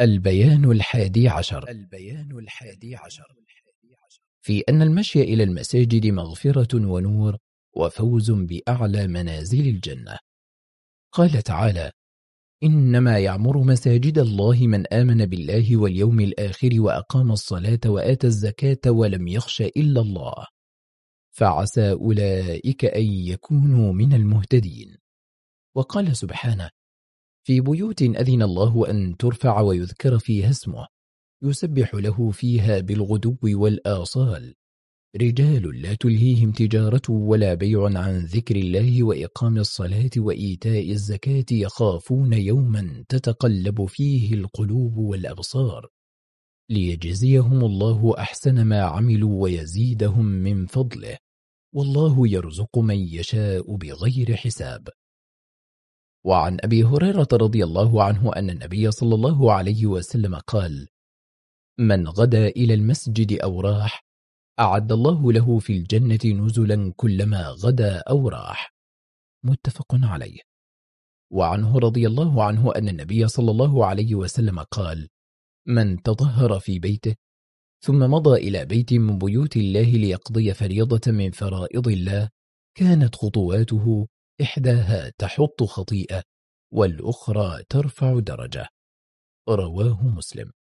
البيان الحادي عشر. البيان الحادي عشر. في أن المشي إلى المساجد مغفرة ونور وفوز بأعلى منازل الجنة. قال تعالى إنما يعمر مساجد الله من آمن بالله واليوم الآخر وأقام الصلاة وآتى الزكاة ولم يخش إلا الله. فعسى أولئك أن يكونوا من المهتدين. وقال سبحانه في بيوت أذن الله أن ترفع ويذكر فيها اسمه يسبح له فيها بالغدو والآصال. رجال لا تلهيهم تجارة ولا بيع عن ذكر الله وإقام الصلاة وإيتاء الزكاة يخافون يوما تتقلب فيه القلوب والأبصار. ليجزيهم الله أحسن ما عملوا ويزيدهم من فضله. والله يرزق من يشاء بغير حساب. وعن أبي هريرة رضي الله عنه أن النبي صلى الله عليه وسلم قال من غدا إلى المسجد أو راح أعد الله له في الجنة نزلا كلما غدا أو راح. متفق عليه. وعنه رضي الله عنه أن النبي صلى الله عليه وسلم قال من تطهر في بيته ثم مضى إلى بيت من بيوت الله ليقضي فريضة من فرائض الله كانت خطواته إحداها تحط خطيئة والأخرى ترفع درجة. رواه مسلم.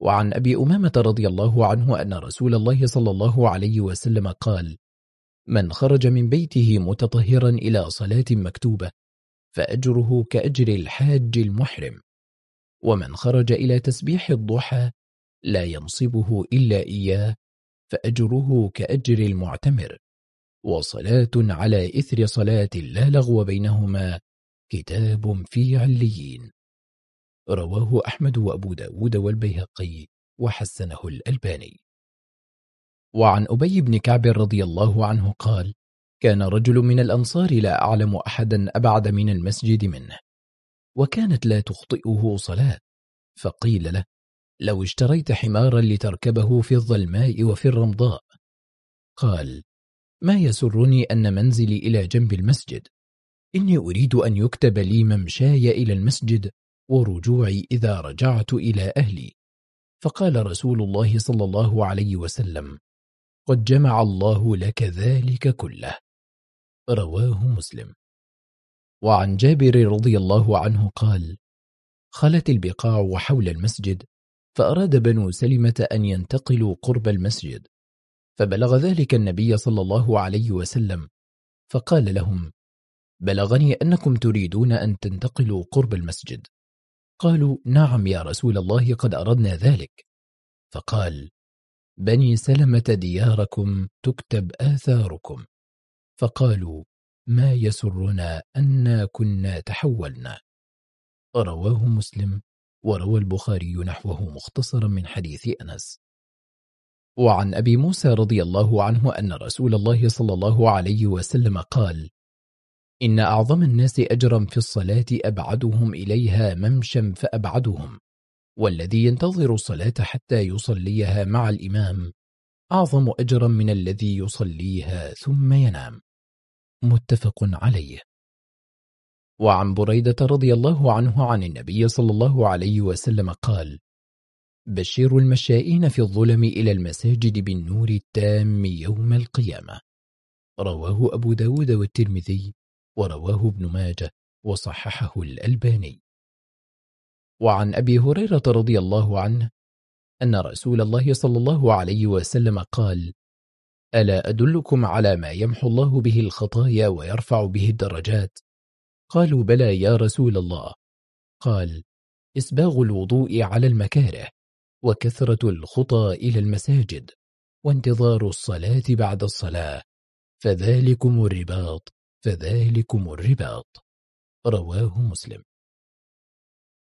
وعن أبي أمامة رضي الله عنه أن رسول الله صلى الله عليه وسلم قال من خرج من بيته متطهرا إلى صلاة مكتوبة فأجره كأجر الحاج المحرم. ومن خرج إلى تسبيح الضحى لا ينصبه إلا إياه فأجره كأجر المعتمر. وصلاة على إثر صلاة لا لغو بينهما كتاب في عليين. رواه أحمد وأبو داود والبيهقي وحسنه الألباني. وعن أبي بن كعب رضي الله عنه قال كان رجل من الأنصار لا أعلم أحدا أبعد من المسجد منه وكانت لا تخطئه صلاة فقيل له لو اشتريت حمارا لتركبه في الظلماء وفي الرمضاء. قال ما يسرني أن منزلي إلى جنب المسجد. إني أريد أن يكتب لي ممشاي إلى المسجد ورجوعي إذا رجعت إلى أهلي. فقال رسول الله صلى الله عليه وسلم قد جمع الله لك ذلك كله. رواه مسلم. وعن جابر رضي الله عنه قال خلت البقاع حول المسجد فأراد بنو سلمة أن ينتقلوا قرب المسجد فبلغ ذلك النبي صلى الله عليه وسلم فقال لهم بلغني أنكم تريدون أن تنتقلوا قرب المسجد. قالوا نعم يا رسول الله قد أردنا ذلك. فقال بني سلمة دياركم تكتب آثاركم. فقالوا ما يسرنا أنا كنا تحولنا. رواه مسلم وروى البخاري نحوه مختصرا من حديث أنس. وعن أبي موسى رضي الله عنه أن رسول الله صلى الله عليه وسلم قال إن أعظم الناس أجرا في الصلاة أبعدهم إليها ممشا فأبعدهم والذي ينتظر الصلاة حتى يصليها مع الإمام أعظم أجرا من الذي يصليها ثم ينام. متفق عليه. وعن بريدة رضي الله عنه عن النبي صلى الله عليه وسلم قال بشر المشائين في الظلم إلى المساجد بالنور التام يوم القيامة. رواه أبو داود والترمذي ورواه ابن ماجه وصححه الألباني. وعن أبي هريرة رضي الله عنه أن رسول الله صلى الله عليه وسلم قال ألا أدلكم على ما يمحو الله به الخطايا ويرفع به الدرجات؟ قالوا بلى يا رسول الله. قال إسباغ الوضوء على المكاره. وكثرة الخطى إلى المساجد وانتظار الصلاة بعد الصلاة. فذلكم الرباط فذلكم الرباط. رواه مسلم.